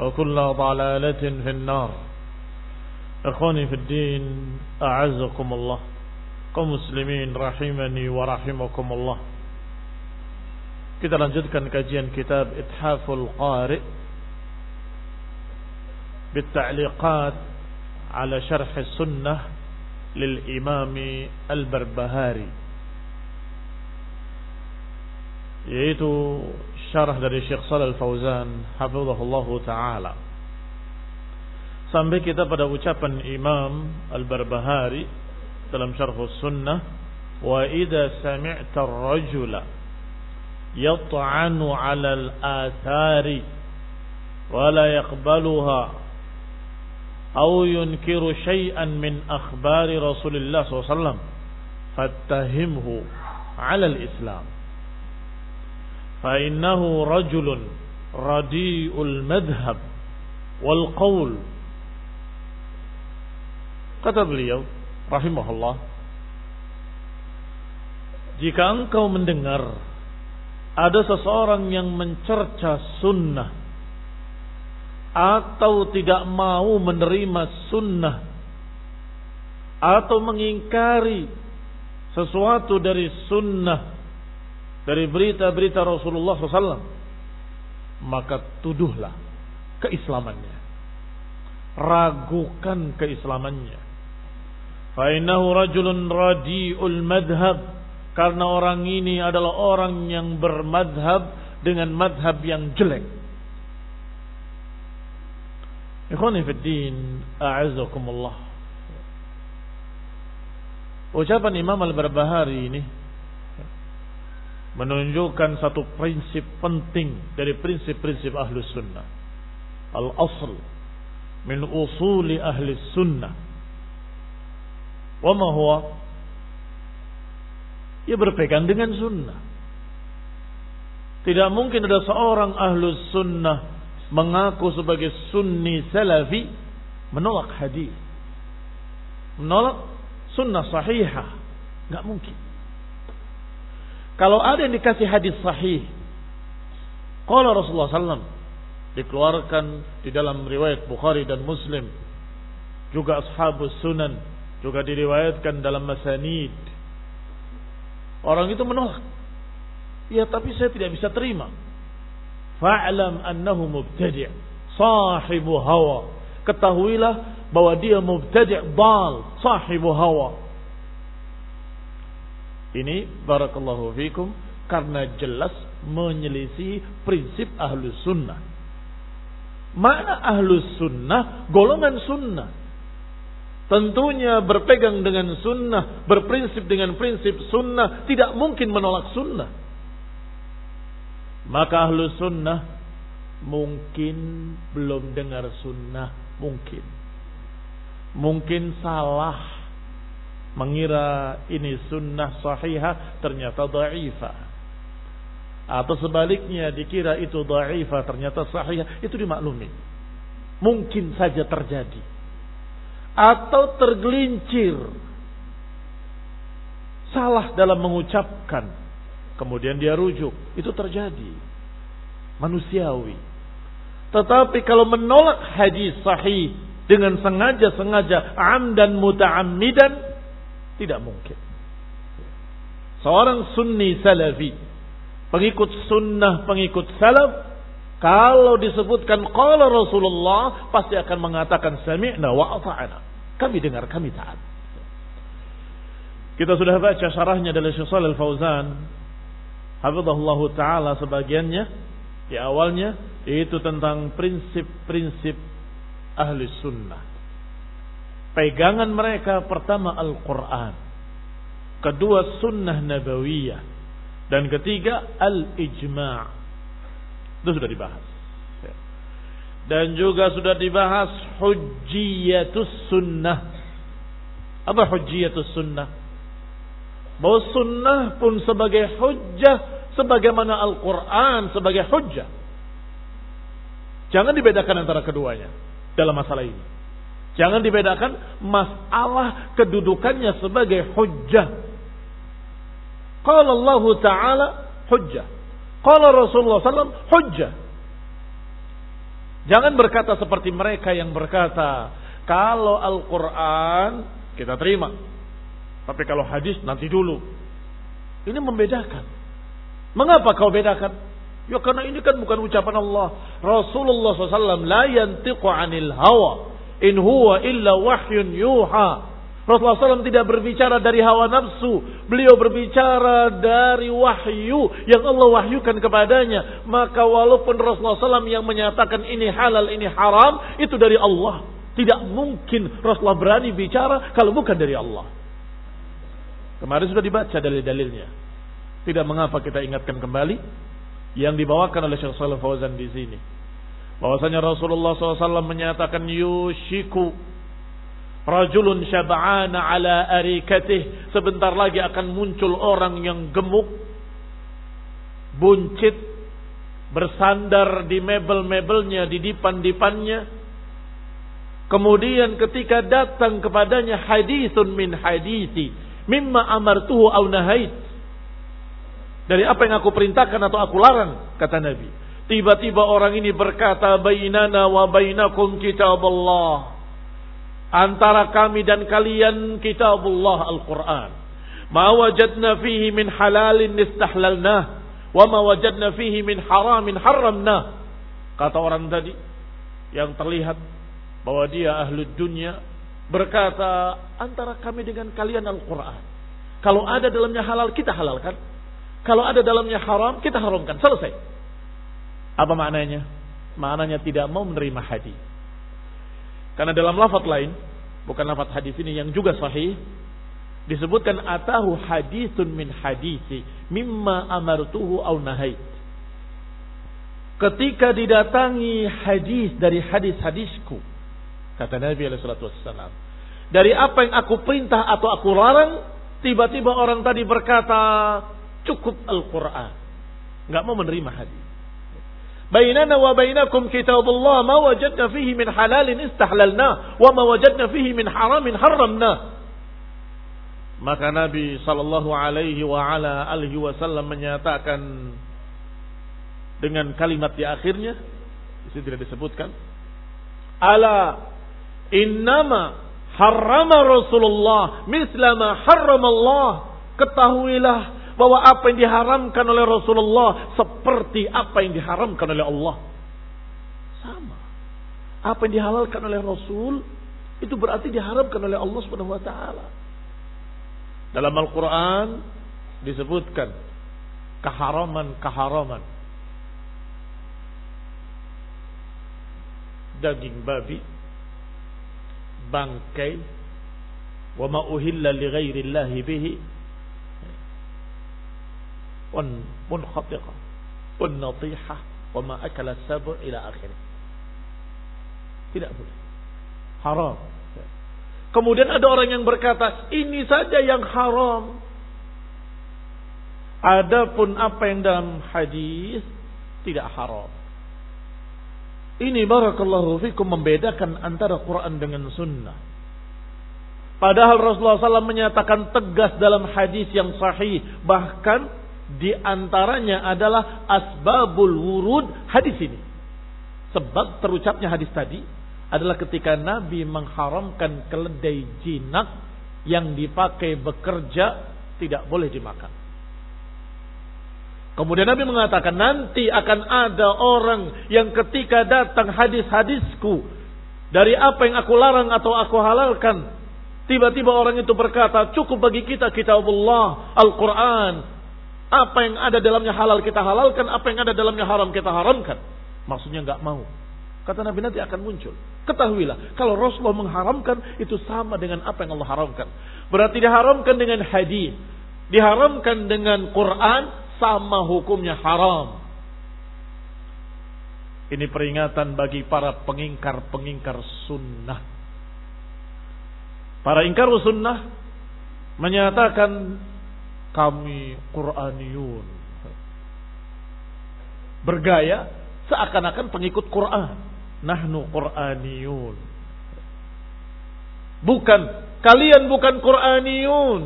وكل ضلالة في النار. إخواني في الدين أعزكم الله. كمسلمين رحمني ورحمكم الله. Kita lanjutkan kajian kitab Ithaful Qari بالتعليقات على شرح السنة للإمام البربهاري. yaitu syarah dari Syekh Shalal Fauzan hafizahullah taala sampai kita pada ucapan Imam Al-Barbahari dalam syarh sunnah wa idza sami'ta ar-rajula yat'anu 'ala al-athari wa la yaqbaluha aw yunkiru shay'an min akhbari Rasulillah sallallahu alaihi wasallam fattahimhu 'ala al-islam فإنه رجل رديء المذهب والقول kata beliau rahimahullah jika engkau mendengar ada seseorang yang mencerca sunnah atau tidak mau menerima sunnah atau mengingkari sesuatu dari sunnah dari berita-berita Rasulullah SAW, maka tuduhlah keislamannya. Ragukan keislamannya. Fa'innahu rajulun radi'ul madhab. Karena orang ini adalah orang yang bermadhab dengan madhab yang jelek. Ikhwani fiddin, a'azakumullah. Ucapan Imam Al-Barbahari ini menunjukkan satu prinsip penting dari prinsip-prinsip ahlu sunnah. Al-asl min usuli ahli sunnah. Wa? Ia berpegang dengan sunnah. Tidak mungkin ada seorang ahlu sunnah mengaku sebagai sunni salafi menolak hadis. Menolak sunnah sahihah. Nggak mungkin. Kalau ada yang dikasih hadis sahih, kalau Rasulullah SAW dikeluarkan di dalam riwayat Bukhari dan Muslim, juga ashabus sunan, juga diriwayatkan dalam masanid. Orang itu menolak. Ya tapi saya tidak bisa terima. fa'lam annahu mubtadi' sahibu hawa. Ketahuilah bahwa dia mubtadi' dal, sahibu hawa. Ini barakallahu fikum karena jelas menyelisih prinsip ahlus sunnah. Mana ahlus sunnah? Golongan sunnah. Tentunya berpegang dengan sunnah, berprinsip dengan prinsip sunnah, tidak mungkin menolak sunnah. Maka ahlus sunnah mungkin belum dengar sunnah, mungkin. Mungkin salah mengira ini sunnah sahihah ternyata da'ifah. Atau sebaliknya dikira itu dhaifah ternyata sahih itu dimaklumi. Mungkin saja terjadi. Atau tergelincir. Salah dalam mengucapkan. Kemudian dia rujuk. Itu terjadi. Manusiawi. Tetapi kalau menolak hadis sahih dengan sengaja-sengaja amdan muta'ammidan tidak mungkin seorang sunni salafi pengikut sunnah, pengikut salaf, kalau disebutkan qala Rasulullah pasti akan mengatakan sami'na wa. Kami dengar, kami taat. Kita sudah baca syarahnya dari Syekh Shalal Fauzan. Hafizahullah taala sebagiannya di awalnya yaitu tentang prinsip-prinsip ahli sunnah. Pegangan mereka pertama Al-Quran. Kedua sunnah nabawiyah dan ketiga al-ijma' itu sudah dibahas. Ya. Dan juga sudah dibahas hujjiyatus sunnah. Apa hujjiyatus sunnah? Bahwa sunnah pun sebagai hujjah sebagaimana Al-Quran sebagai hujjah. Jangan dibedakan antara keduanya dalam masalah ini. Jangan dibedakan masalah kedudukannya sebagai hujjah Qala Allah Ta'ala hujjah. Qala Rasulullah SAW hujjah. Jangan berkata seperti mereka yang berkata, kalau Al-Quran kita terima. Tapi kalau hadis nanti dulu. Ini membedakan. Mengapa kau bedakan? Ya karena ini kan bukan ucapan Allah. Rasulullah SAW la yantiqu anil hawa. In huwa illa wahyun yuha. Rasulullah SAW tidak berbicara dari hawa nafsu. Beliau berbicara dari wahyu yang Allah wahyukan kepadanya. Maka walaupun Rasulullah SAW yang menyatakan ini halal, ini haram, itu dari Allah. Tidak mungkin Rasulullah berani bicara kalau bukan dari Allah. Kemarin sudah dibaca dalil-dalilnya. Tidak mengapa kita ingatkan kembali yang dibawakan oleh Syekh Salih Fauzan di sini. Bahwasanya Rasulullah SAW menyatakan yushiku Rajulun syab'ana ala arikatih. Sebentar lagi akan muncul orang yang gemuk. Buncit. Bersandar di mebel-mebelnya, di dipan-dipannya. Kemudian ketika datang kepadanya hadithun min hadithi. Mimma amartuhu au nahait. Dari apa yang aku perintahkan atau aku larang. Kata Nabi. Tiba-tiba orang ini berkata. Bainana wa bainakum kitab Allah antara kami dan kalian kitabullah Al-Quran. Ma wajadna fihi min halalin istahlalnah. Wa ma wajadna fihi min haramin haramnah. Kata orang tadi yang terlihat bahwa dia ahlu dunia berkata antara kami dengan kalian Al-Quran. Kalau ada dalamnya halal kita halalkan. Kalau ada dalamnya haram kita haramkan. Selesai. Apa maknanya? Maknanya tidak mau menerima hadis. Karena dalam lafaz lain, bukan lafaz hadis ini yang juga sahih, disebutkan atahu hadithun min hadisi mimma amartuhu au nahait. Ketika didatangi hadis dari hadis-hadisku, kata Nabi alaihi wassalam, dari apa yang aku perintah atau aku larang, tiba-tiba orang tadi berkata, cukup Al-Quran. Nggak mau menerima hadis. بيننا وبينكم كتاب الله ما وجدنا فيه من حلال istahlalna وما وجدنا فيه من حرام haramin. Maka Nabi sallallahu alaihi wa ala alihi wasallam menyatakan dengan kalimat di akhirnya itu tidak disebutkan. Ala innama harrama Rasulullah mislama harrama Allah. Ketahuilah bahwa apa yang diharamkan oleh Rasulullah seperti apa yang diharamkan oleh Allah. Sama. Apa yang dihalalkan oleh Rasul itu berarti diharamkan oleh Allah Subhanahu wa taala. Dalam Al-Qur'an disebutkan keharaman-keharaman daging babi, bangkai, wa ma uhilla li ghairi Allah bihi natiha wa ma akala sabu ila akhirih. Tidak boleh. Haram. Kemudian ada orang yang berkata, ini saja yang haram. Adapun apa yang dalam hadis tidak haram. Ini barakallahu fikum membedakan antara Quran dengan sunnah. Padahal Rasulullah SAW menyatakan tegas dalam hadis yang sahih. Bahkan di antaranya adalah asbabul wurud hadis ini. Sebab terucapnya hadis tadi adalah ketika Nabi mengharamkan keledai jinak yang dipakai bekerja tidak boleh dimakan. Kemudian Nabi mengatakan nanti akan ada orang yang ketika datang hadis-hadisku dari apa yang aku larang atau aku halalkan. Tiba-tiba orang itu berkata cukup bagi kita kitabullah Al-Quran. Apa yang ada dalamnya halal kita halalkan. Apa yang ada dalamnya haram kita haramkan. Maksudnya nggak mau. Kata Nabi nanti akan muncul. Ketahuilah, kalau Rasulullah mengharamkan itu sama dengan apa yang Allah haramkan. Berarti diharamkan dengan hadis, diharamkan dengan Quran, sama hukumnya haram. Ini peringatan bagi para pengingkar-pengingkar sunnah. Para ingkar sunnah menyatakan kami Quraniyun. Bergaya seakan-akan pengikut Quran. Nahnu Quraniyun. Bukan, kalian bukan Quraniyun.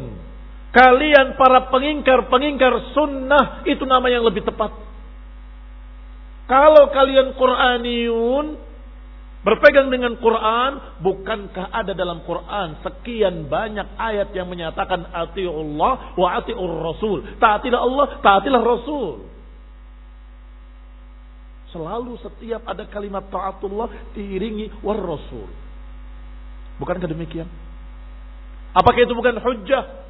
Kalian para pengingkar-pengingkar sunnah itu nama yang lebih tepat. Kalau kalian Quraniun berpegang dengan Quran, bukankah ada dalam Quran sekian banyak ayat yang menyatakan atiullah wa atiur rasul. Taatilah Allah, taatilah Rasul. Selalu setiap ada kalimat taatullah diiringi war rasul. Bukankah demikian? Apakah itu bukan hujjah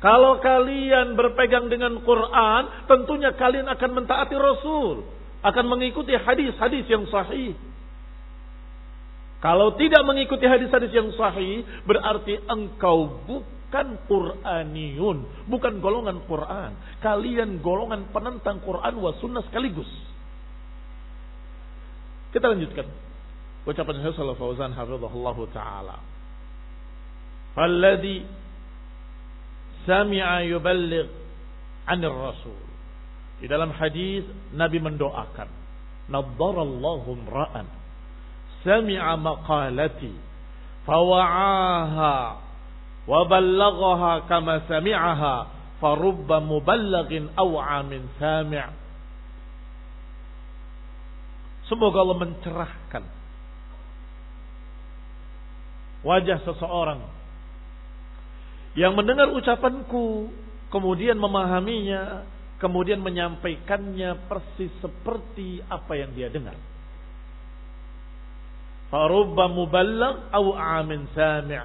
kalau kalian berpegang dengan Quran, tentunya kalian akan mentaati Rasul, akan mengikuti hadis-hadis yang sahih. Kalau tidak mengikuti hadis-hadis yang sahih, berarti engkau bukan Quraniun, bukan golongan Quran. Kalian golongan penentang Quran wa sunnah sekaligus. Kita lanjutkan. Ucapan Syaikhul Fauzan hafizahullah taala. Alladhi sami'a yuballigh anir rasul. Di dalam hadis Nabi mendoakan, "Naddarallahu ra'an sami'a maqalati fawa'aha wa ballaghaha kama sami'aha farubba muballighin aw'a min sami'." Semoga Allah mencerahkan wajah seseorang yang mendengar ucapanku, kemudian memahaminya, kemudian menyampaikannya persis seperti apa yang dia dengar. Farubba muballag au amin sami'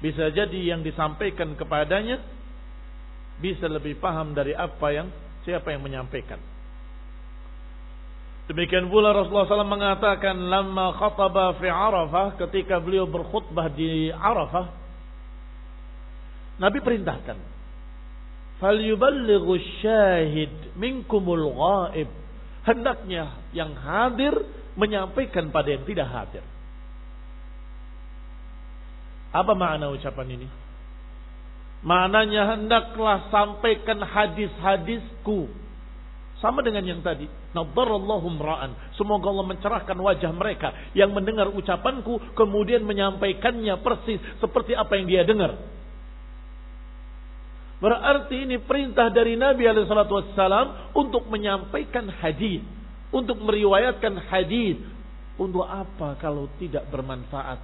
Bisa jadi yang disampaikan kepadanya bisa lebih paham dari apa yang siapa yang menyampaikan. Demikian pula Rasulullah SAW mengatakan lama khataba fi Arafah ketika beliau berkhutbah di Arafah Nabi perintahkan. Falyuballighu syahid minkumul ghaib. Hendaknya yang hadir menyampaikan pada yang tidak hadir. Apa makna ucapan ini? Maknanya hendaklah sampaikan hadis-hadisku. Sama dengan yang tadi. Nadarallahu ra'an. Semoga Allah mencerahkan wajah mereka yang mendengar ucapanku kemudian menyampaikannya persis seperti apa yang dia dengar. Berarti ini perintah dari Nabi Alaihissalam untuk menyampaikan hadis, untuk meriwayatkan hadis. Untuk apa kalau tidak bermanfaat?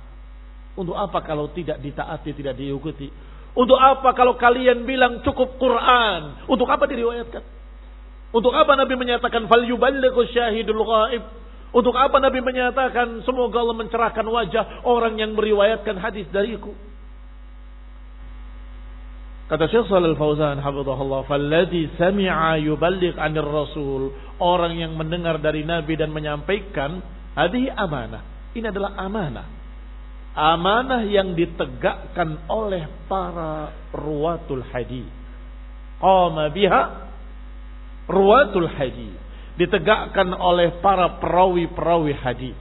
Untuk apa kalau tidak ditaati, tidak diikuti? Untuk apa kalau kalian bilang cukup Quran? Untuk apa diriwayatkan? Untuk apa Nabi menyatakan fal yuballighu syahidul ghaib? Untuk apa Nabi menyatakan semoga Allah mencerahkan wajah orang yang meriwayatkan hadis dariku? Kata Syekh Shalal Fauzan hafizahullah, "Falladhi sami'a yuballigh 'anil Rasul." Orang yang mendengar dari Nabi dan menyampaikan, hadhihi amanah. Ini adalah amanah amanah yang ditegakkan oleh para ruwatul hadis. Qama biha ruwatul hadis. Ditegakkan oleh para perawi-perawi hadis.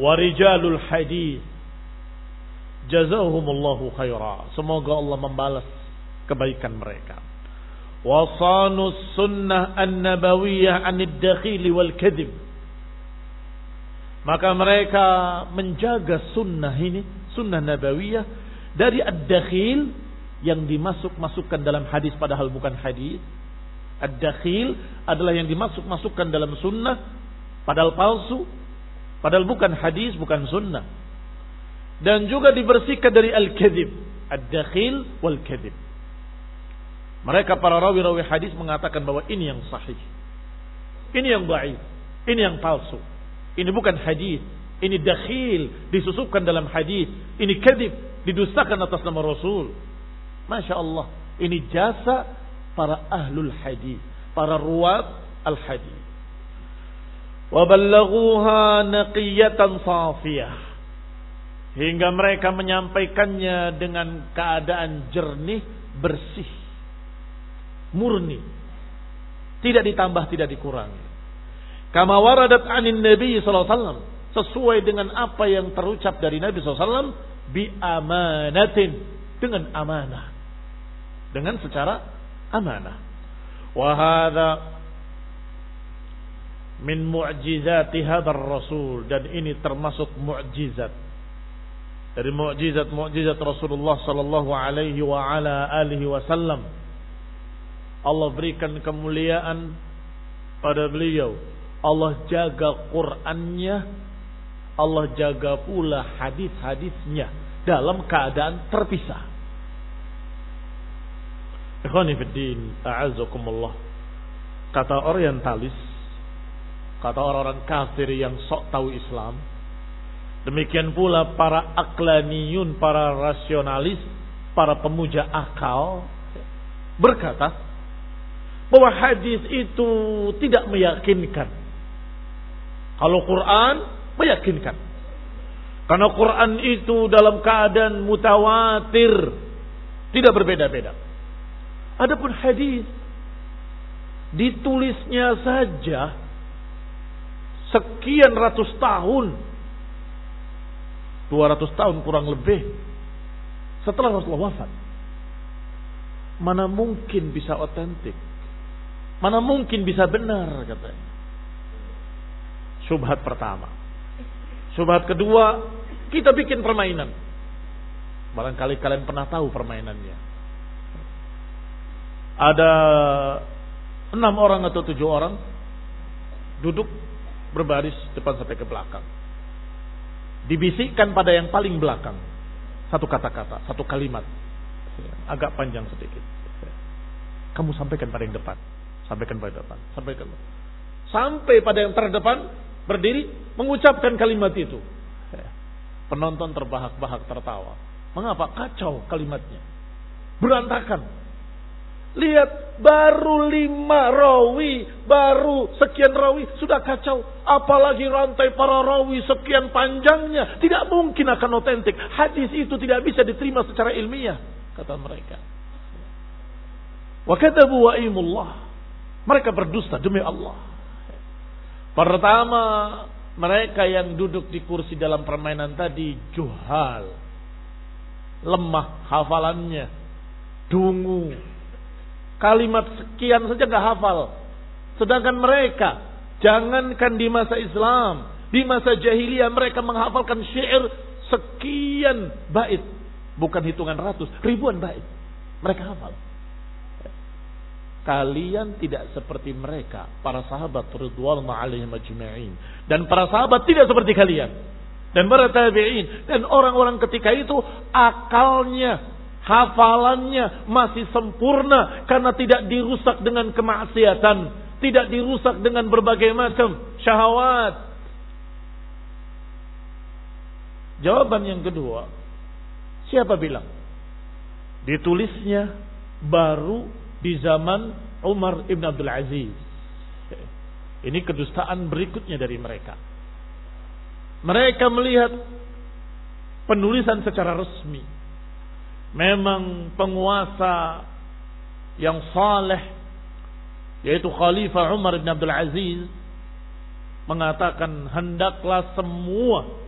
Warijalul hadis jazahumullahu khaira. Semoga Allah membalas kebaikan mereka. Wasanus sunnah an-nabawiyah anid dakhili wal kadhib maka mereka menjaga sunnah ini, sunnah nabawiyah dari ad-dakhil yang dimasuk-masukkan dalam hadis padahal bukan hadis. Ad-dakhil adalah yang dimasuk-masukkan dalam sunnah padahal palsu, padahal bukan hadis, bukan sunnah. Dan juga dibersihkan dari al-kadhib, ad-dakhil wal kadhib. Mereka para rawi-rawi hadis mengatakan bahwa ini yang sahih. Ini yang baik, ini yang palsu. Ini bukan hadis, ini dakhil, disusupkan dalam hadis, ini kadib, didustakan atas nama Rasul. Masya Allah, ini jasa para ahlul hadis, para ruwat al hadis. Waballaguha naqiyatan safiyah. Hingga mereka menyampaikannya dengan keadaan jernih, bersih, murni. Tidak ditambah, tidak dikurangi. Kama waradat anin Nabi SAW. Sesuai dengan apa yang terucap dari Nabi SAW. Bi amanatin. Dengan amanah. Dengan secara amanah. Wahada min mu'jizati hadar rasul. Dan ini termasuk mu'jizat. Dari mu'jizat-mu'jizat Rasulullah sallallahu alaihi wa ala alihi wasallam. Allah berikan kemuliaan pada beliau Allah jaga Qur'annya, Allah jaga pula hadis-hadisnya dalam keadaan terpisah. Ikhwanifiddin, a'azakumullah. Kata orientalis, kata orang-orang kafir yang sok tahu Islam, demikian pula para aklaniyun, para rasionalis, para pemuja akal, berkata, bahwa hadis itu tidak meyakinkan. Kalau Quran meyakinkan. Karena Quran itu dalam keadaan mutawatir. Tidak berbeda-beda. Adapun hadis ditulisnya saja sekian ratus tahun. 200 tahun kurang lebih setelah Rasulullah wafat. Mana mungkin bisa otentik? Mana mungkin bisa benar katanya. Subhat pertama. Subhat kedua, kita bikin permainan. Barangkali kalian pernah tahu permainannya. Ada enam orang atau tujuh orang duduk berbaris depan sampai ke belakang. Dibisikkan pada yang paling belakang. Satu kata-kata, satu kalimat. Agak panjang sedikit. Kamu sampaikan pada yang depan. Sampaikan pada depan. Sampaikan. Sampai pada yang terdepan berdiri mengucapkan kalimat itu. Penonton terbahak-bahak tertawa. Mengapa? Kacau kalimatnya. Berantakan. Lihat, baru lima rawi, baru sekian rawi, sudah kacau. Apalagi rantai para rawi sekian panjangnya. Tidak mungkin akan otentik. Hadis itu tidak bisa diterima secara ilmiah. Kata mereka. Wa katabu wa Mereka berdusta demi Allah. Pertama, mereka yang duduk di kursi dalam permainan tadi juhal. Lemah hafalannya. Dungu. Kalimat sekian saja gak hafal. Sedangkan mereka, jangankan di masa Islam, di masa jahiliyah mereka menghafalkan syair sekian bait. Bukan hitungan ratus, ribuan bait. Mereka hafal. Kalian tidak seperti mereka, para sahabat ridwan alaihim ajma'in. Dan para sahabat tidak seperti kalian. dan para tabi'in dan orang-orang ketika itu akalnya, hafalannya masih sempurna karena tidak dirusak dengan kemaksiatan, tidak dirusak dengan berbagai macam syahwat. Jawaban yang kedua, siapa bilang? Ditulisnya baru di zaman Umar ibn Abdul Aziz. Ini kedustaan berikutnya dari mereka. Mereka melihat penulisan secara resmi. Memang penguasa yang saleh yaitu Khalifah Umar bin Abdul Aziz mengatakan hendaklah semua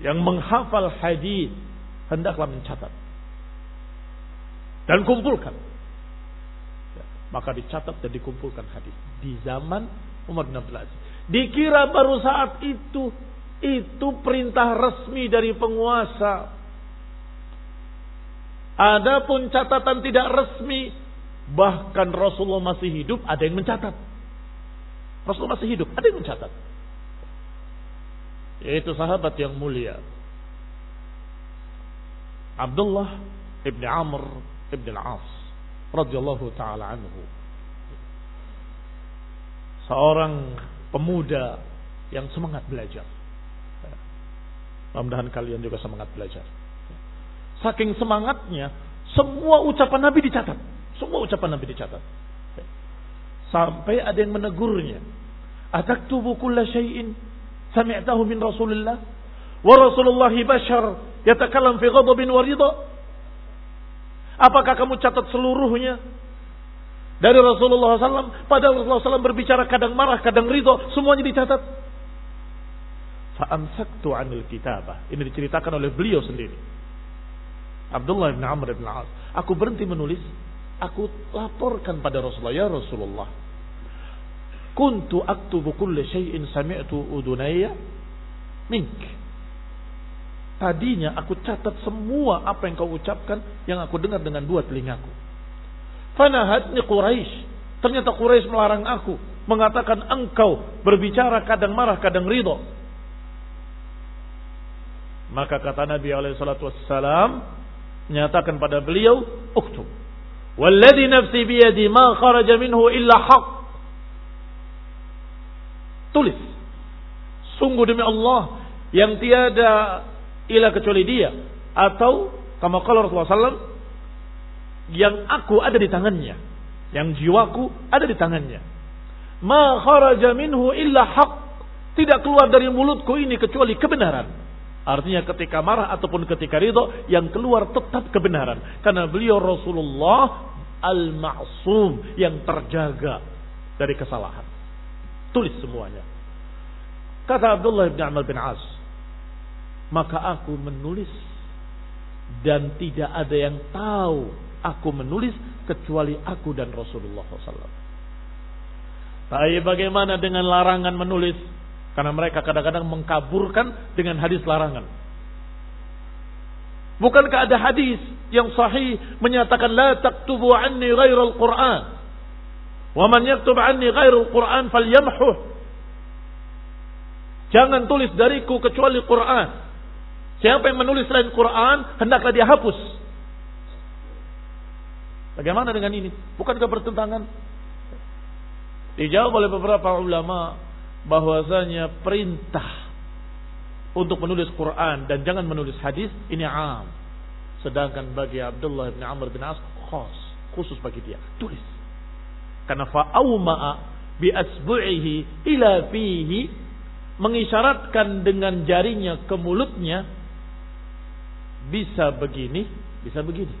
yang menghafal hadis hendaklah mencatat dan kumpulkan. Ya, maka dicatat dan dikumpulkan hadis di zaman Umar bin Abdul Aziz. Dikira baru saat itu itu perintah resmi dari penguasa. Adapun catatan tidak resmi, bahkan Rasulullah masih hidup, ada yang mencatat. Rasulullah masih hidup, ada yang mencatat. Yaitu sahabat yang mulia. Abdullah ibn Amr ibn al-As radhiyallahu taala anhu. Seorang pemuda yang semangat belajar Mudah-mudahan kalian juga semangat belajar. Saking semangatnya, semua ucapan Nabi dicatat. Semua ucapan Nabi dicatat. Sampai ada yang menegurnya. Ataktubu kulla syai'in sami'tahu min Rasulullah wa Rasulullah bashar yatakallam fi ghadabin wa ridha. Apakah kamu catat seluruhnya dari Rasulullah SAW? Padahal Rasulullah SAW berbicara kadang marah, kadang ridho, semuanya dicatat. Fa'amsaktu anil kitabah. Ini diceritakan oleh beliau sendiri. Abdullah bin Amr bin As. Aku berhenti menulis. Aku laporkan pada Rasulullah. Ya Rasulullah. Kuntu aktubu kulli syai'in sami'tu udunaya mink. Tadinya aku catat semua apa yang kau ucapkan yang aku dengar dengan dua telingaku. Fanahatni Quraisy. Ternyata Quraisy melarang aku. Mengatakan engkau berbicara kadang marah kadang ridho. Maka kata Nabi alaihi salatu menyatakan pada beliau, "Uktub." Walladhi nafsi biyadi ma kharaja minhu illa haq. Tulis. Sungguh demi Allah yang tiada ilah kecuali dia atau kama qala Rasulullah sallam yang aku ada di tangannya, yang jiwaku ada di tangannya. Ma kharaja minhu illa haq. Tidak keluar dari mulutku ini kecuali kebenaran. Artinya ketika marah ataupun ketika ridho yang keluar tetap kebenaran. Karena beliau Rasulullah al-ma'sum yang terjaga dari kesalahan. Tulis semuanya. Kata Abdullah bin Amal bin As. Maka aku menulis dan tidak ada yang tahu aku menulis kecuali aku dan Rasulullah SAW. Tapi bagaimana dengan larangan menulis karena mereka kadang-kadang mengkaburkan dengan hadis larangan. Bukankah ada hadis yang sahih menyatakan la taktubu anni ghairal Qur'an. Wa man yaktub anni ghairal Qur'an falyamhu. Jangan tulis dariku kecuali Quran. Siapa yang menulis selain Quran, hendaklah dia hapus. Bagaimana dengan ini? Bukankah bertentangan? Dijawab oleh beberapa ulama bahwasanya perintah untuk menulis Quran dan jangan menulis hadis ini am. Sedangkan bagi Abdullah bin Amr bin As khas, khusus bagi dia. Tulis. Karena fa'auma'a bi asbu'ihi ila fihi mengisyaratkan dengan jarinya ke mulutnya bisa begini, bisa begini.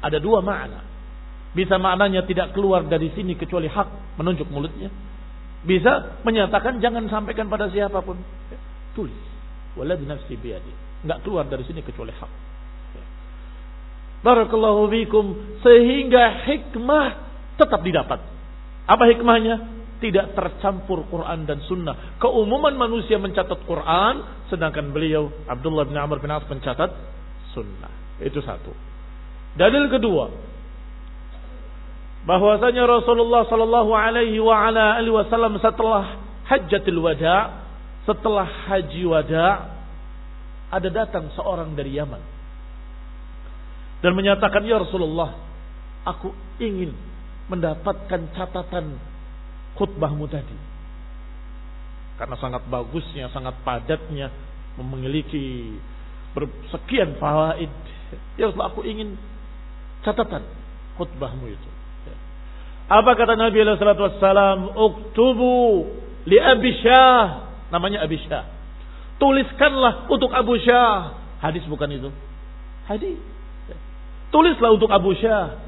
Ada dua makna. Bisa maknanya tidak keluar dari sini kecuali hak menunjuk mulutnya bisa menyatakan jangan sampaikan pada siapa pun. Ya, tulis. Wala binafsi biyadi. Enggak keluar dari sini kecuali hak. Ya. Barakallahu fikum sehingga hikmah tetap didapat. Apa hikmahnya? Tidak tercampur Quran dan Sunnah. Keumuman manusia mencatat Quran, sedangkan beliau Abdullah bin Amr bin As mencatat Sunnah. Itu satu. Dalil kedua, bahwasanya Rasulullah sallallahu alaihi wa ala alihi wasallam setelah Hajjatul Wada, setelah haji wada ada datang seorang dari Yaman. Dan menyatakan ya Rasulullah aku ingin mendapatkan catatan khutbahmu tadi. Karena sangat bagusnya sangat padatnya memiliki sekian fawaid. Ya Rasulullah aku ingin catatan khutbahmu itu apa kata Nabi sallallahu alaihi uktubu li Abi namanya Abi. Tuliskanlah untuk Abu Syah. Hadis bukan itu. Hadis. Tulislah untuk Abu Syah.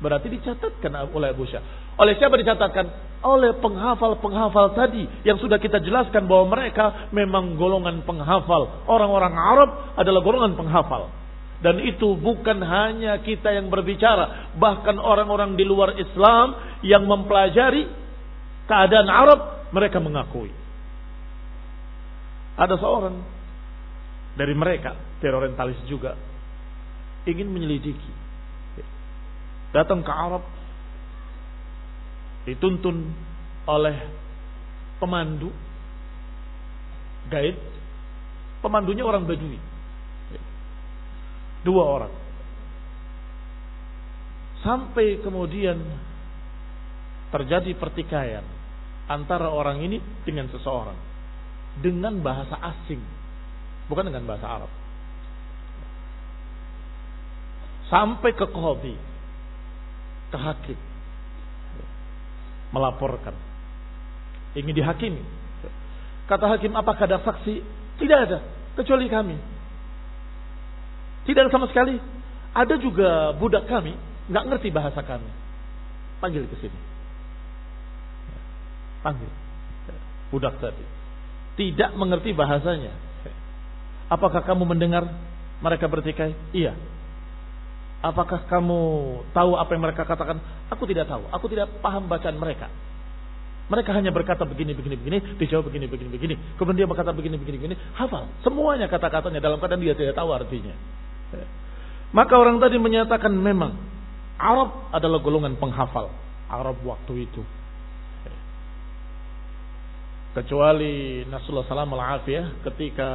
Berarti dicatatkan oleh Abu Syah. Oleh siapa dicatatkan? Oleh penghafal-penghafal tadi yang sudah kita jelaskan bahwa mereka memang golongan penghafal. Orang-orang Arab adalah golongan penghafal. Dan itu bukan hanya kita yang berbicara, bahkan orang-orang di luar Islam yang mempelajari keadaan Arab, mereka mengakui. Ada seorang dari mereka, terorientalis juga, ingin menyelidiki. Datang ke Arab, dituntun oleh pemandu, guide, pemandunya orang Badui. Dua orang. Sampai kemudian terjadi pertikaian antara orang ini dengan seseorang dengan bahasa asing, bukan dengan bahasa Arab. Sampai ke Qadhi, ke hakim, melaporkan, ingin dihakimi. Kata hakim, apakah ada saksi? Tidak ada, kecuali kami. Tidak ada sama sekali. Ada juga budak kami, nggak ngerti bahasa kami. Panggil ke sini. Panggil. Budak tadi tidak mengerti bahasanya. Apakah kamu mendengar mereka bertikai? Iya. Apakah kamu tahu apa yang mereka katakan? Aku tidak tahu. Aku tidak paham bacaan mereka. Mereka hanya berkata begini, begini, begini, dijawab begini, begini, begini. Kemudian dia berkata begini, begini, begini. Hafal. Semuanya kata-katanya dalam keadaan dia tidak tahu artinya. Maka orang tadi menyatakan memang Arab adalah golongan penghafal. Arab waktu itu. Kecuali Nasulullah salam al ketika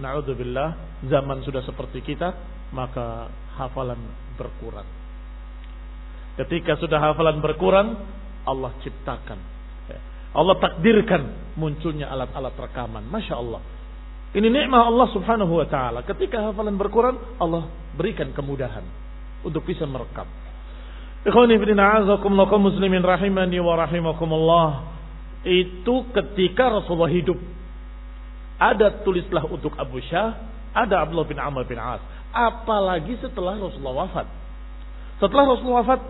naudzubillah zaman sudah seperti kita maka hafalan berkurang. Ketika sudah hafalan berkurang Allah ciptakan. Allah takdirkan munculnya alat-alat rekaman. Masya Allah ini nikmat Allah subhanahu wa ta'ala ketika hafalan berkurang Allah berikan kemudahan untuk bisa merekam Ikhwani fidina azakumullah muslimin rahimani wa rahimakumullah itu ketika Rasulullah hidup. Ada tulislah untuk Abu Syah, ada Abdullah bin Amr bin As. Apalagi setelah Rasulullah wafat. Setelah Rasulullah wafat,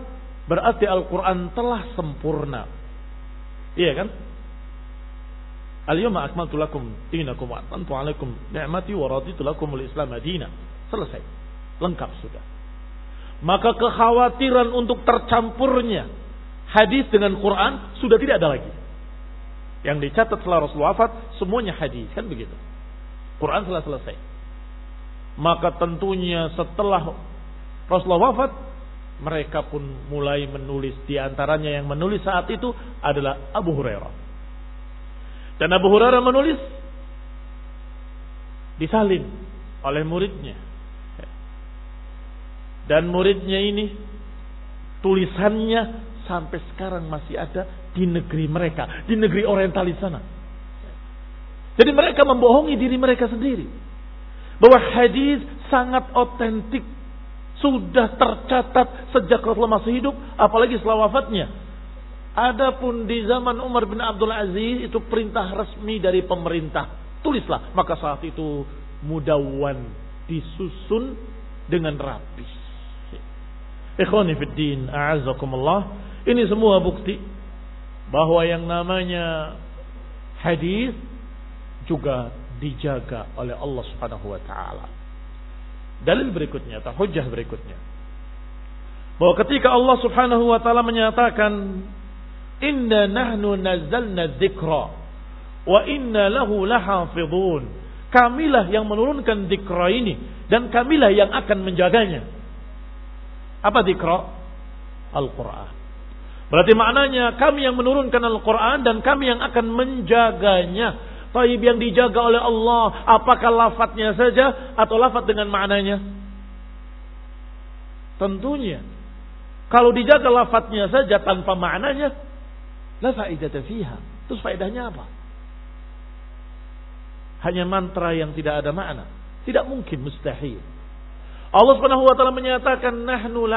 berarti Al-Quran telah sempurna. Iya kan? Al-yawma akmaltu lakum dinakum wa atantu alaikum ni'mati wa raditu lakum al-islam madina. Selesai. Lengkap sudah. Maka kekhawatiran untuk tercampurnya hadis dengan Quran sudah tidak ada lagi. Yang dicatat setelah Rasulullah wafat semuanya hadis kan begitu. Quran telah selesai. Maka tentunya setelah Rasulullah wafat mereka pun mulai menulis di antaranya yang menulis saat itu adalah Abu Hurairah. Dan Abu Hurairah menulis disalin oleh muridnya. Dan muridnya ini tulisannya sampai sekarang masih ada di negeri mereka, di negeri orientalis sana. Jadi mereka membohongi diri mereka sendiri. Bahwa hadis sangat otentik. Sudah tercatat sejak Rasulullah masih hidup, apalagi setelah wafatnya. Adapun di zaman Umar bin Abdul Aziz itu perintah resmi dari pemerintah. Tulislah. Maka saat itu mudawan disusun dengan rapi. Ikhwani fiddin, a'azakumullah. Ini semua bukti bahwa yang namanya hadis juga dijaga oleh Allah Subhanahu wa taala. Dalil berikutnya atau hujah berikutnya bahwa ketika Allah Subhanahu wa taala menyatakan inna nahnu nazzalna dzikra wa inna lahu lahafizun kamilah yang menurunkan dzikra ini dan kamilah yang akan menjaganya apa dzikra Al-Qur'an Berarti maknanya kami yang menurunkan Al-Quran dan kami yang akan menjaganya. Taib yang dijaga oleh Allah, apakah lafadznya saja atau lafadz dengan maknanya? Tentunya. Kalau dijaga lafadznya saja tanpa maknanya, la faidata fiha. Terus faedahnya apa? Hanya mantra yang tidak ada makna. Tidak mungkin mustahil. Allah Subhanahu wa taala menyatakan nahnu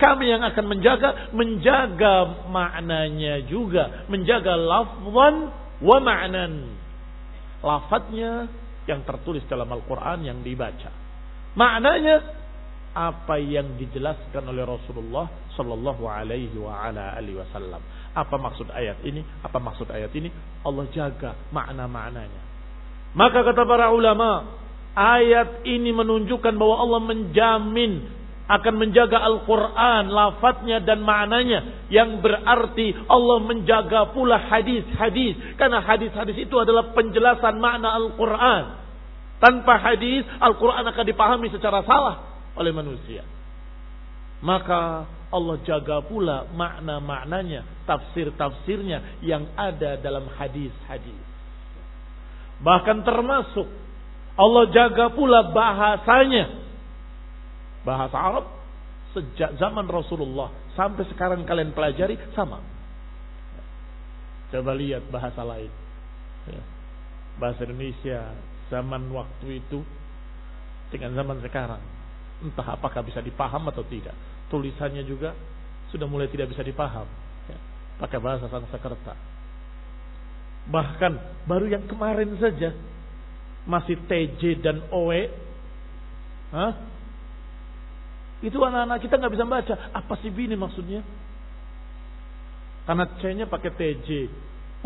kami yang akan menjaga menjaga maknanya juga, menjaga lafzan wa ma'nan. Lafadznya yang tertulis dalam Al-Qur'an yang dibaca. Maknanya apa yang dijelaskan oleh Rasulullah sallallahu alaihi wasallam. Apa maksud ayat ini? Apa maksud ayat ini? Allah jaga makna-maknanya. Maka kata para ulama, Ayat ini menunjukkan bahwa Allah menjamin akan menjaga Al-Quran, lafadznya dan maknanya. Yang berarti Allah menjaga pula hadis-hadis. Karena hadis-hadis itu adalah penjelasan makna Al-Quran. Tanpa hadis, Al-Quran akan dipahami secara salah oleh manusia. Maka Allah jaga pula makna-maknanya, tafsir-tafsirnya yang ada dalam hadis-hadis. Bahkan termasuk Allah jaga pula bahasanya. Bahasa Arab sejak zaman Rasulullah sampai sekarang kalian pelajari sama. Coba lihat bahasa lain. Ya. Bahasa Indonesia zaman waktu itu dengan zaman sekarang. Entah apakah bisa dipaham atau tidak. Tulisannya juga sudah mulai tidak bisa dipaham. Ya. Pakai bahasa Sanskerta. Bahkan baru yang kemarin saja masih TJ dan OE, Hah? Itu anak-anak kita nggak bisa baca. Apa sih bini maksudnya? Karena C-nya pakai TJ,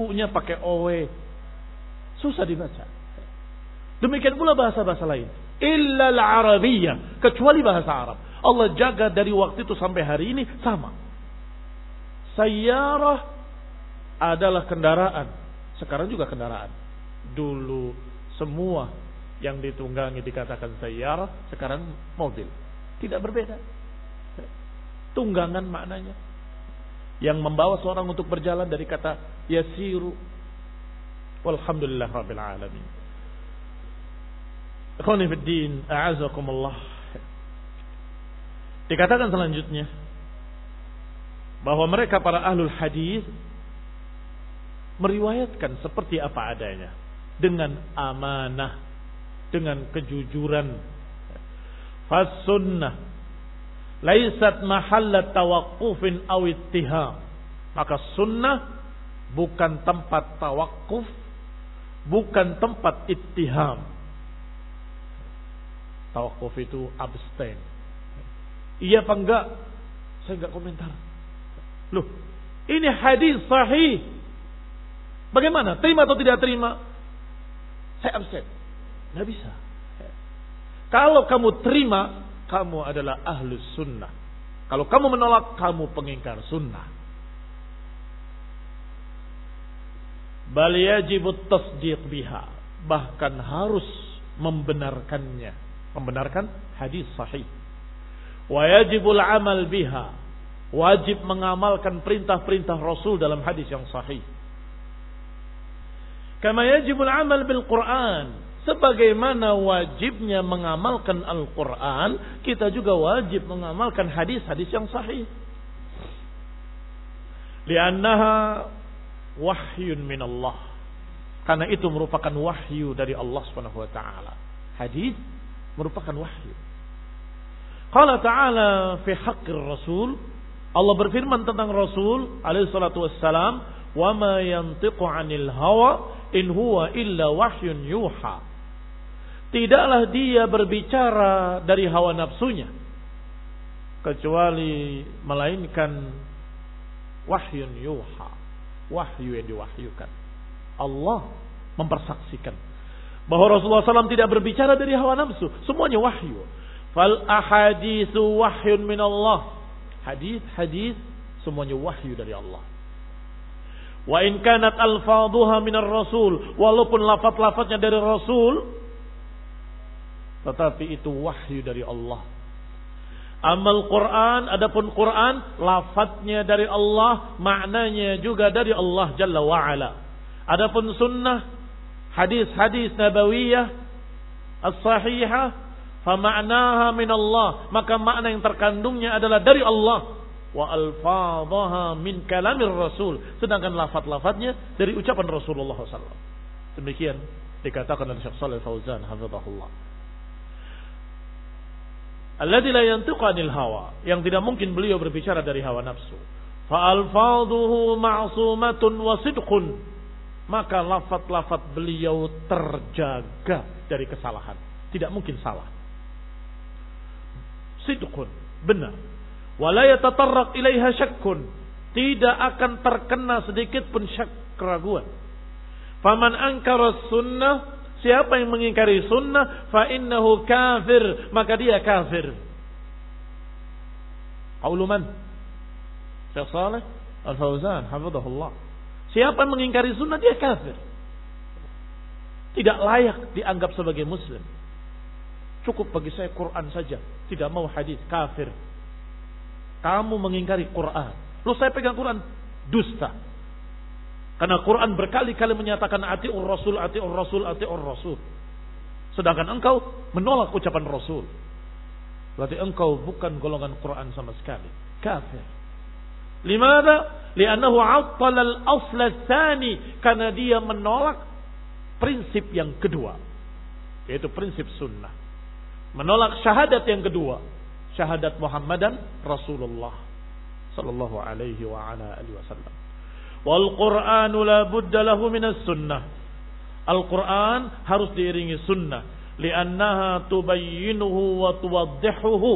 U-nya pakai OE. Susah dibaca. Demikian pula bahasa-bahasa lain. Illa al-Arabiyyah. Kecuali bahasa Arab. Allah jaga dari waktu itu sampai hari ini sama. Sayyarah adalah kendaraan. Sekarang juga kendaraan. Dulu semua yang ditunggangi dikatakan sayyarah, sekarang mobil. Tidak berbeda. Tunggangan maknanya. Yang membawa seorang untuk berjalan dari kata yasiru. Walhamdulillah Rabbil Alamin. Ikhwani fiddin, a'azakumullah. Dikatakan selanjutnya bahwa mereka para ahlul hadis meriwayatkan seperti apa adanya dengan amanah, dengan kejujuran. Fasunnah laisat mahallat tawaqqufin aw ittiham. Maka sunnah bukan tempat tawakuf, bukan tempat ittiham. Tawakuf itu abstain. Iya apa enggak? Saya enggak komentar. Loh, ini hadis sahih. Bagaimana? Terima atau tidak terima? Saya absen. Nggak bisa. Kalau kamu terima, kamu adalah ahlus sunnah. Kalau kamu menolak, kamu pengingkar sunnah. Bal yajibut tasdiq biha. Bahkan harus membenarkannya. Membenarkan hadis sahih. Wa yajibul amal biha. Wajib mengamalkan perintah-perintah Rasul dalam hadis yang sahih. Kama yajibul amal bil Quran. Sebagaimana wajibnya mengamalkan Al-Quran, kita juga wajib mengamalkan hadis-hadis yang sahih. Liannaha wahyun min Allah. Karena itu merupakan wahyu dari Allah Subhanahu wa taala. Hadis merupakan wahyu. Qala ta'ala fi haqqir rasul Allah berfirman tentang Rasul alaihi salatu wassalam, "Wa ma yantiqu 'anil hawa in huwa illa wahyun yuha. Tidaklah dia berbicara dari hawa nafsunya kecuali melainkan wahyun yuha, wahyu yang diwahyukan. Allah mempersaksikan bahwa Rasulullah SAW tidak berbicara dari hawa nafsu, semuanya wahyu. Fal ahaditsu wahyun min Allah. Hadis-hadis semuanya wahyu dari Allah. Wa in kanat alfaduha minar rasul. Walaupun lafaz-lafaznya dari rasul. Tetapi itu wahyu dari Allah. Amal Quran, adapun Quran, lafadznya dari Allah, maknanya juga dari Allah Jalla wa'ala. Adapun sunnah, hadis-hadis nabawiyah as-sahihah fama'naha min Allah maka makna yang terkandungnya adalah dari Allah. Wa alfadhaha min kalamir rasul. Sedangkan lafaz-lafaznya dari ucapan Rasulullah SAW demikian dikatakan oleh Syekh Shalih Fauzan hafizahullah. Alladzi la yantiqu anil hawa. Yang tidak mungkin beliau berbicara dari hawa nafsu. Fa alfadhuhu ma'sumatun wa sidqun maka lafaz-lafaz beliau terjaga dari kesalahan. Tidak mungkin salah. Sidqun benar. Wala yatatarraq ilaiha syakkun. Tidak akan terkena sedikit pun syak keraguan. Faman ankara sunnah siapa yang mengingkari sunnah fa innahu kafir maka dia kafir. Qaulu man Syekh Saleh Al-Fauzan hafizahullah siapa yang mengingkari sunnah dia kafir tidak layak dianggap sebagai muslim cukup bagi saya Quran saja tidak mau hadis kafir kamu mengingkari Quran. Lu saya pegang Quran, dusta. Karena Quran berkali-kali menyatakan ati'ur rasul, ati'ur rasul, ati'ur rasul. Sedangkan engkau menolak ucapan rasul. Berarti engkau bukan golongan Quran sama sekali. Kafir. Limada? Liannahu attal al-asl tsani karena dia menolak prinsip yang kedua, yaitu prinsip sunnah. Menolak syahadat yang kedua, syahadat Muhammadan Rasulullah sallallahu alaihi wa ala alihi wasallam. Wal Qur'anu la budda lahu minas sunnah. Al-Qur'an harus diiringi sunnah li'annaha tubayyinuhu wa tuwaddihuhu.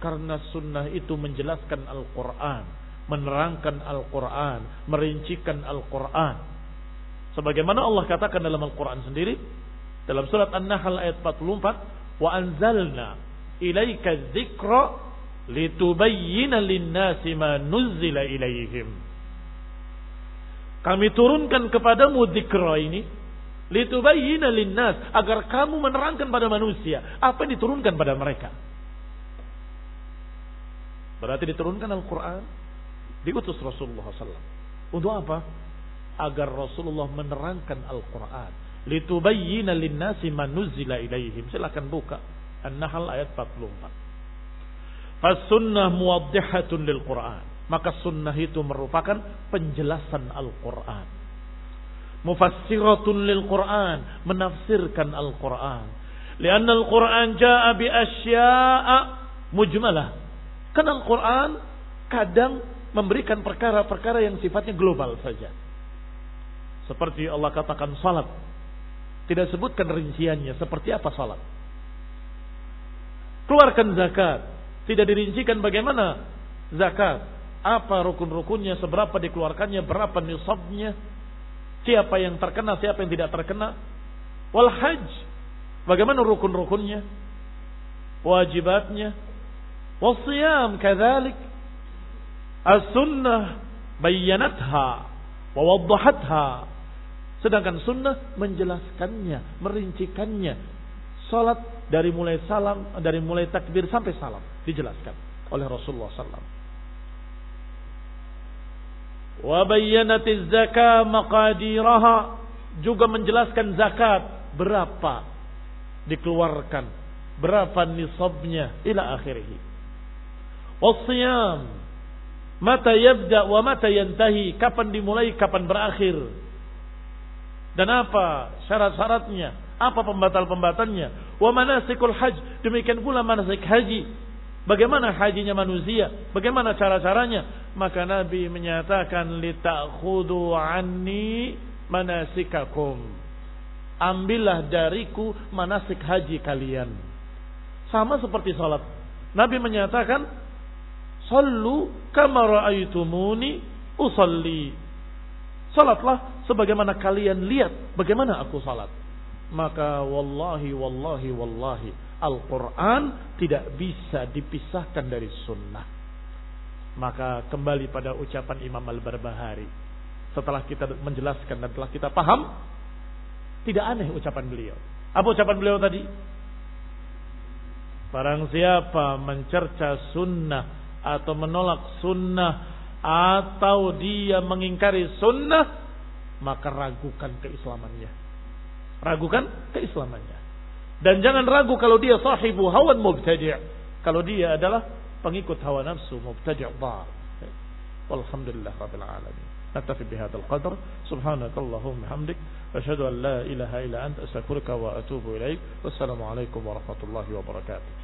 Karena sunnah itu menjelaskan Al-Qur'an, menerangkan Al-Qur'an, merincikan Al-Qur'an. Sebagaimana Allah katakan dalam Al-Qur'an sendiri dalam surat An-Nahl ayat 44, "Wa anzalna ilaika dzikra litubayyana lin-nasi ma nuzzila ilaihim. Kami turunkan kepadamu dzikra ini litubayyana lin-nas agar kamu menerangkan pada manusia apa yang diturunkan pada mereka. Berarti diturunkan Al-Quran, diutus Rasulullah SAW. Untuk apa? Agar Rasulullah menerangkan Al-Quran. Litubayyina linnasi manuzila ilaihim. Silahkan buka An-Nahl ayat 44. As-sunnah muwaddihatun lil Quran. Maka sunnah itu merupakan penjelasan Al-Quran. Mufassiratun lil Quran. Menafsirkan Al-Quran. Lianna Al-Quran ja'a bi asya'a mujmalah. Karena Al-Quran kadang memberikan perkara-perkara yang sifatnya global saja. Seperti Allah katakan salat. Tidak sebutkan rinciannya. Seperti apa salat keluarkan zakat. Tidak dirincikan bagaimana zakat. Apa rukun-rukunnya, seberapa dikeluarkannya, berapa nisabnya. Siapa yang terkena, siapa yang tidak terkena. Wal haj. Bagaimana rukun-rukunnya. Wajibatnya. Wasiyam kadhalik. As-sunnah bayyanatha. Wawaddahatha. Sedangkan sunnah menjelaskannya, merincikannya. Salat dari mulai salam, dari mulai takbir sampai salam dijelaskan oleh Rasulullah SAW. Wa bayyanatiz zakah maqadiraha juga menjelaskan zakat berapa dikeluarkan, berapa nisabnya ila akhirih. Wasiyam mata yabda wa mata yantahi, kapan dimulai, kapan berakhir. Dan apa syarat-syaratnya, apa pembatal-pembatalnya? Wa manasikul haj. Demikian pula manasik haji. Bagaimana hajinya manusia? Bagaimana cara-caranya? Maka Nabi menyatakan litakhudhu anni manasikakum. Ambillah dariku manasik haji kalian. Sama seperti salat. Nabi menyatakan, Sallu kama ra'aitumuni usalli. Salatlah sebagaimana kalian lihat bagaimana aku salat maka wallahi wallahi wallahi Al-Quran tidak bisa dipisahkan dari sunnah. Maka kembali pada ucapan Imam Al-Barbahari. Setelah kita menjelaskan dan telah kita paham, tidak aneh ucapan beliau. Apa ucapan beliau tadi? Barang siapa mencerca sunnah atau menolak sunnah atau dia mengingkari sunnah, maka ragukan keislamannya. Ragukan keislamannya. Dan jangan ragu kalau dia sahibu hawan mubtadi' kalau dia adalah pengikut hawa nafsu mubtadi' dhal. Walhamdulillah rabbil alamin. نكتفي بهذا القدر سبحانك اللهم وبحمدك أشهد أن لا إله إلا أنت أستغفرك وأتوب إليك والسلام عليكم ورحمة الله وبركاته